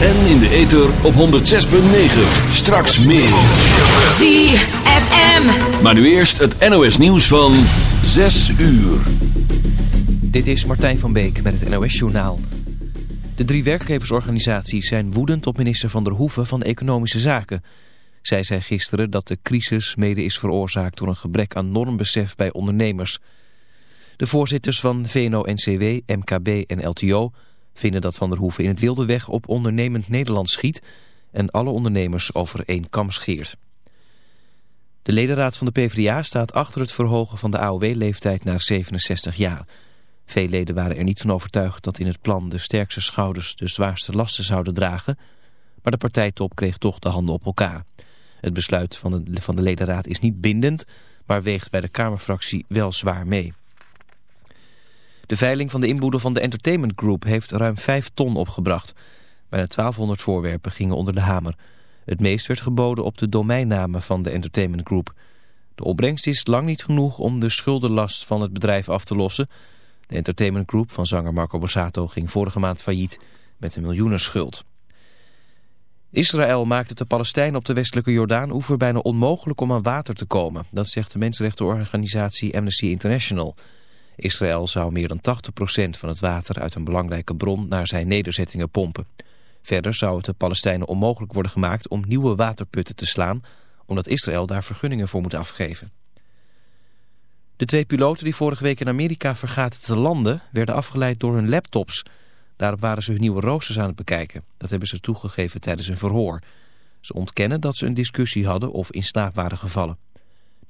En in de ether op 106.9. Straks meer. ZFM. Maar nu eerst het NOS nieuws van 6 uur. Dit is Martijn van Beek met het NOS Journaal. De drie werkgeversorganisaties zijn woedend op minister Van der Hoeven van Economische Zaken. Zij zei gisteren dat de crisis mede is veroorzaakt door een gebrek aan normbesef bij ondernemers. De voorzitters van VNO-NCW, MKB en LTO vinden dat Van der Hoeven in het wilde weg op ondernemend Nederland schiet en alle ondernemers over één kam scheert. De ledenraad van de PvdA staat achter het verhogen van de AOW-leeftijd naar 67 jaar. Veel leden waren er niet van overtuigd dat in het plan de sterkste schouders de zwaarste lasten zouden dragen, maar de partijtop kreeg toch de handen op elkaar. Het besluit van de, van de ledenraad is niet bindend, maar weegt bij de Kamerfractie wel zwaar mee. De veiling van de inboedel van de Entertainment Group heeft ruim 5 ton opgebracht. Bijna 1200 voorwerpen gingen onder de hamer. Het meest werd geboden op de domeinnamen van de Entertainment Group. De opbrengst is lang niet genoeg om de schuldenlast van het bedrijf af te lossen. De Entertainment Group van zanger Marco Borsato ging vorige maand failliet met een miljoenenschuld. Israël maakt het de Palestijnen op de westelijke Jordaan-oever bijna onmogelijk om aan water te komen. Dat zegt de mensenrechtenorganisatie Amnesty International. Israël zou meer dan 80% van het water uit een belangrijke bron naar zijn nederzettingen pompen. Verder zou het de Palestijnen onmogelijk worden gemaakt om nieuwe waterputten te slaan, omdat Israël daar vergunningen voor moet afgeven. De twee piloten die vorige week in Amerika vergaten te landen, werden afgeleid door hun laptops. Daarop waren ze hun nieuwe roosters aan het bekijken. Dat hebben ze toegegeven tijdens een verhoor. Ze ontkennen dat ze een discussie hadden of in slaap waren gevallen.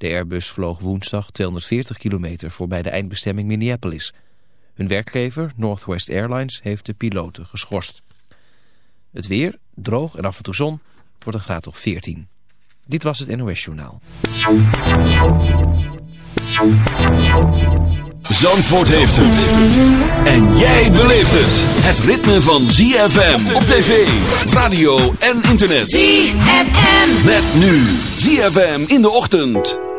De Airbus vloog woensdag 240 kilometer voorbij de eindbestemming Minneapolis. Hun werkgever, Northwest Airlines, heeft de piloten geschorst. Het weer, droog en af en toe zon, wordt een graad of 14. Dit was het NOS Journaal. Zandvoort heeft het. En jij beleeft het. Het ritme van ZFM op tv, radio en internet. ZFM. Met nu ZFM in de ochtend.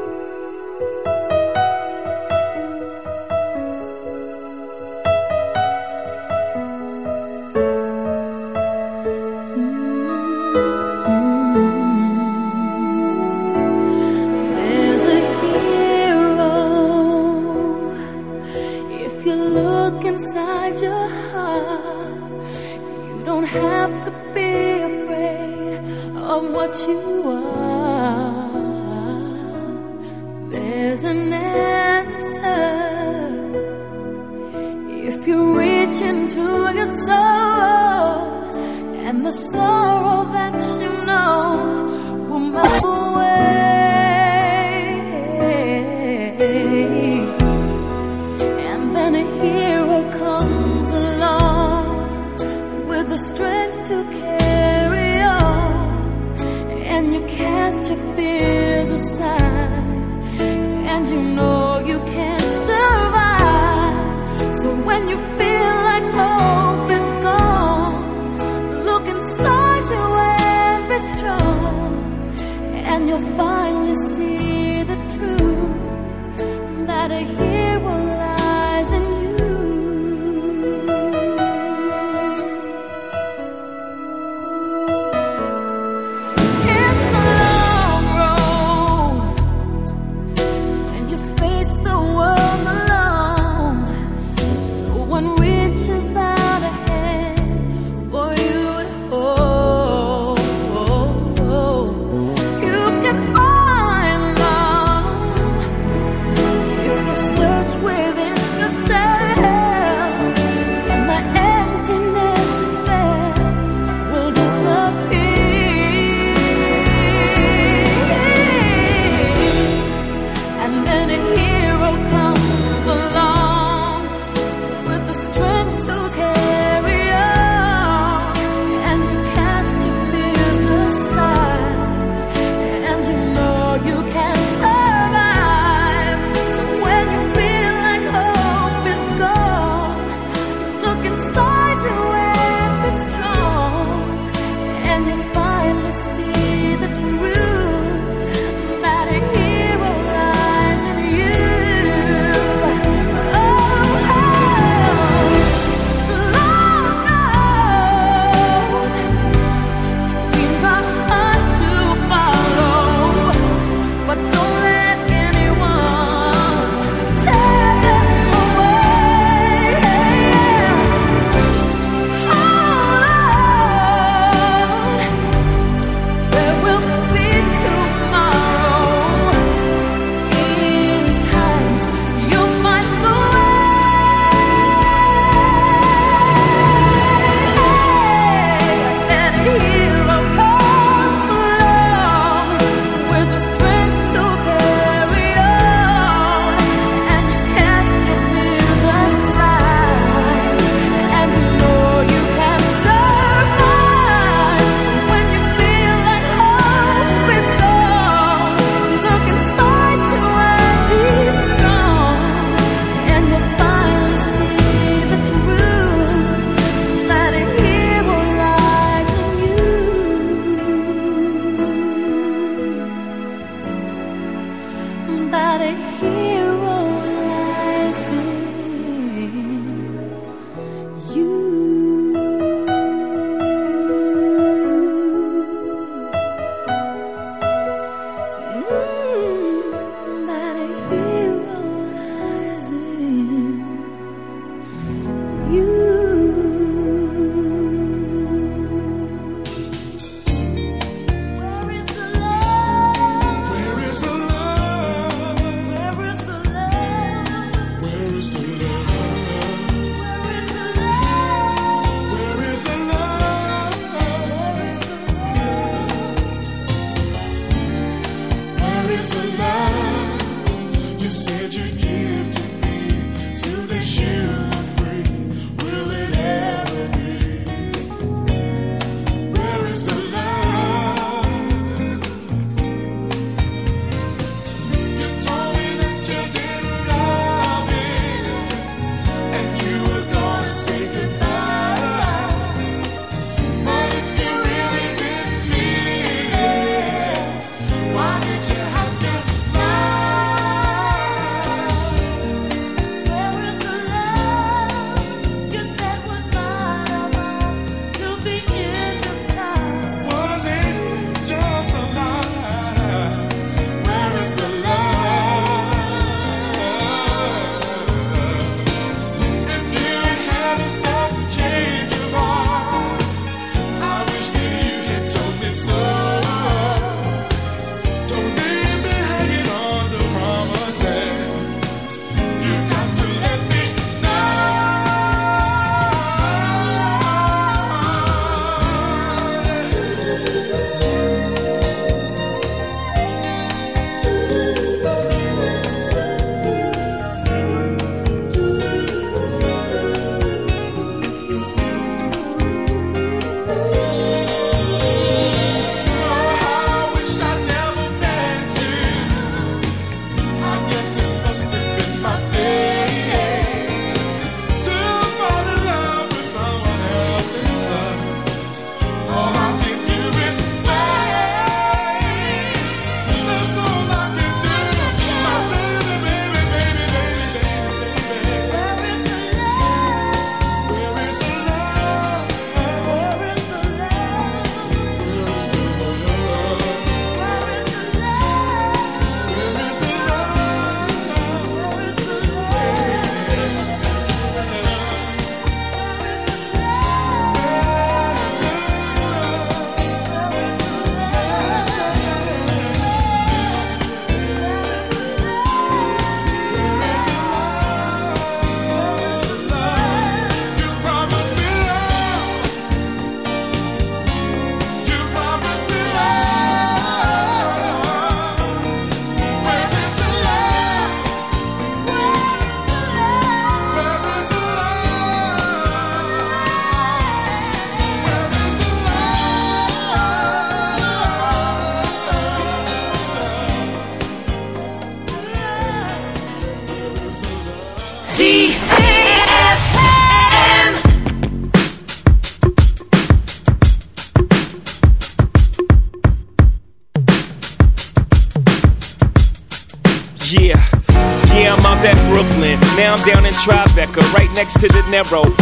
Narrow.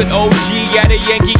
With OG at a Yankee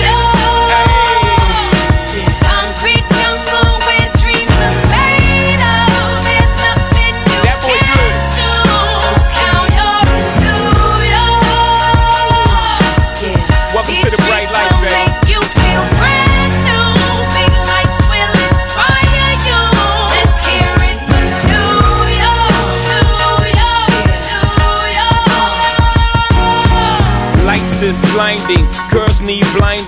is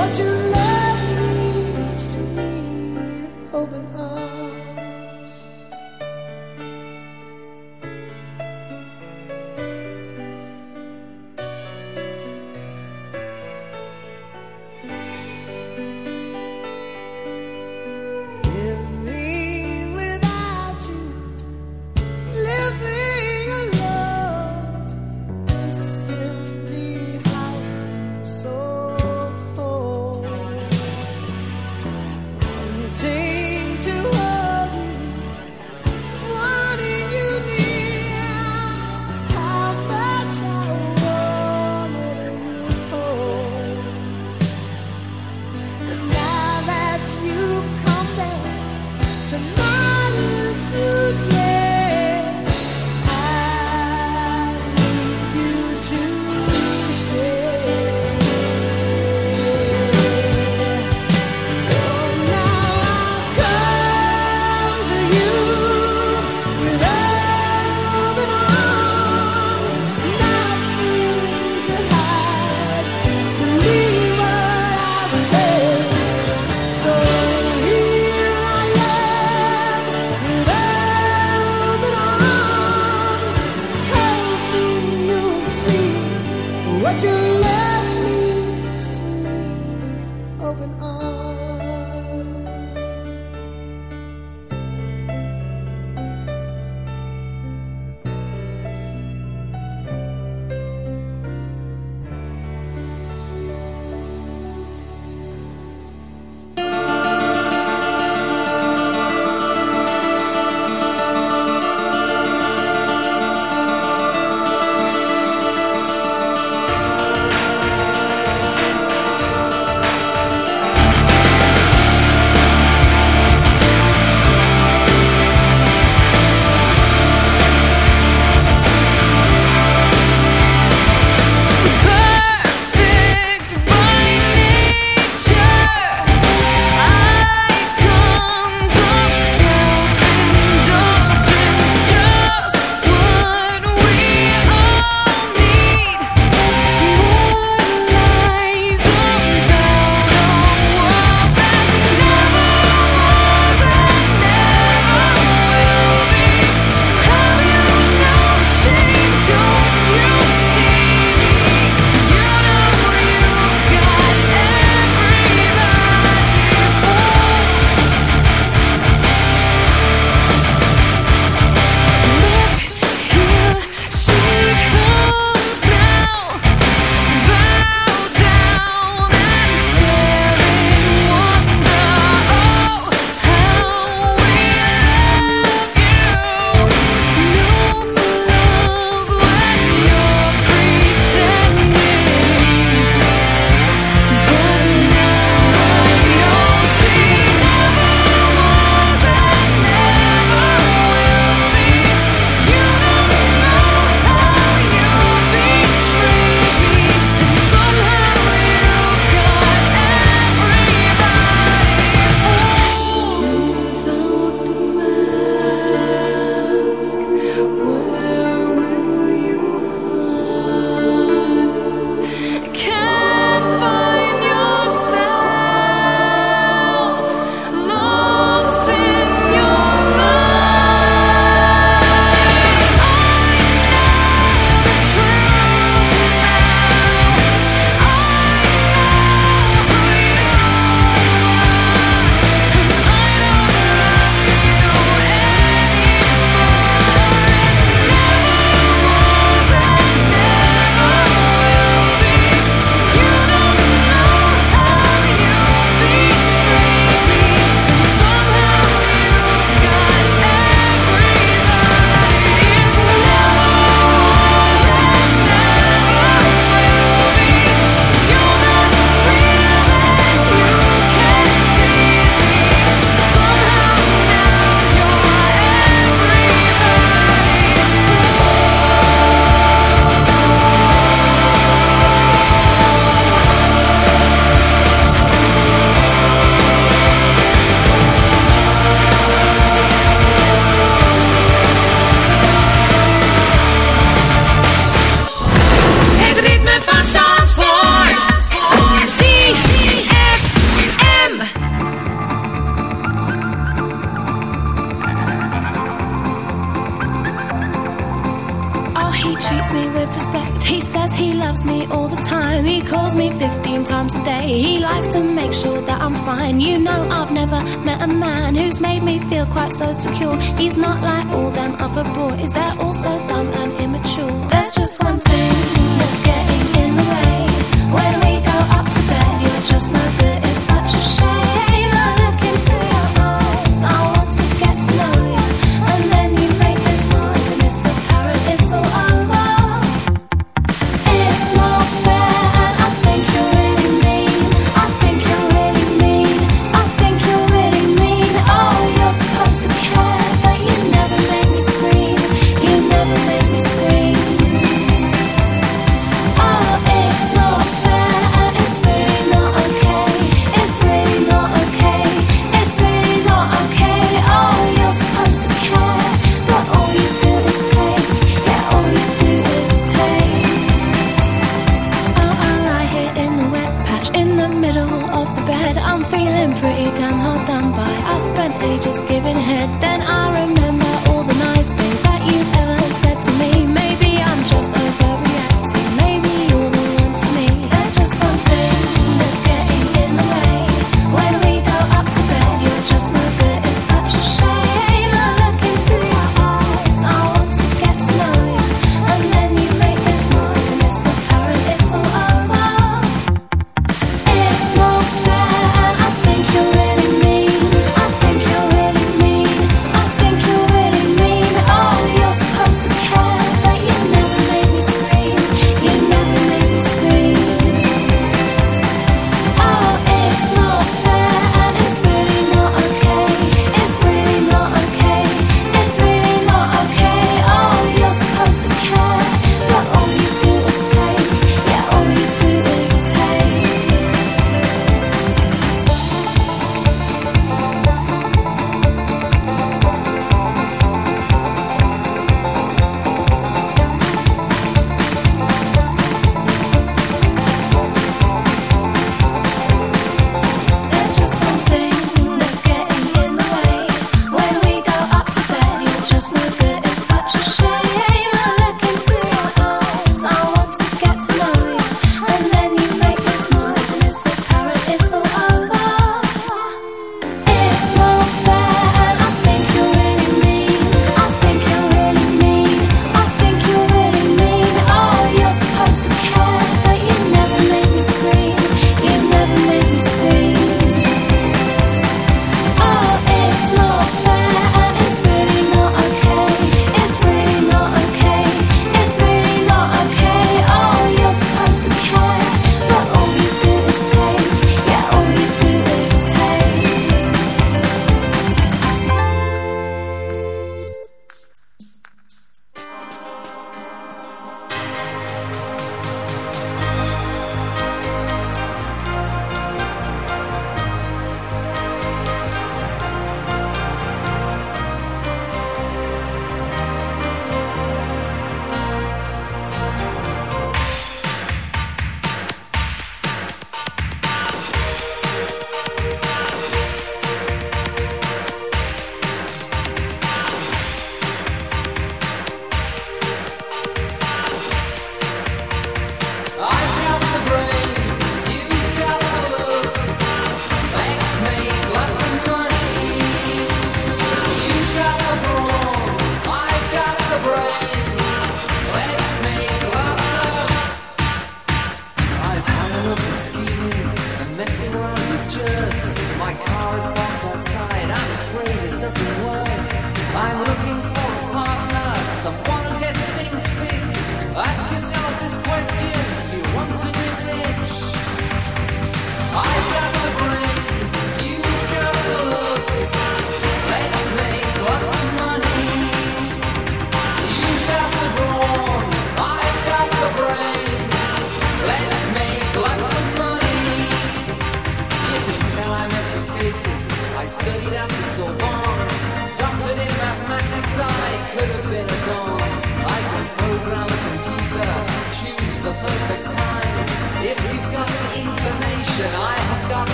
What you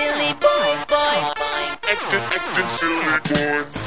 silly boy, boy, boy. Acting, acting silly boy.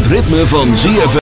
Het ritme van ZFM.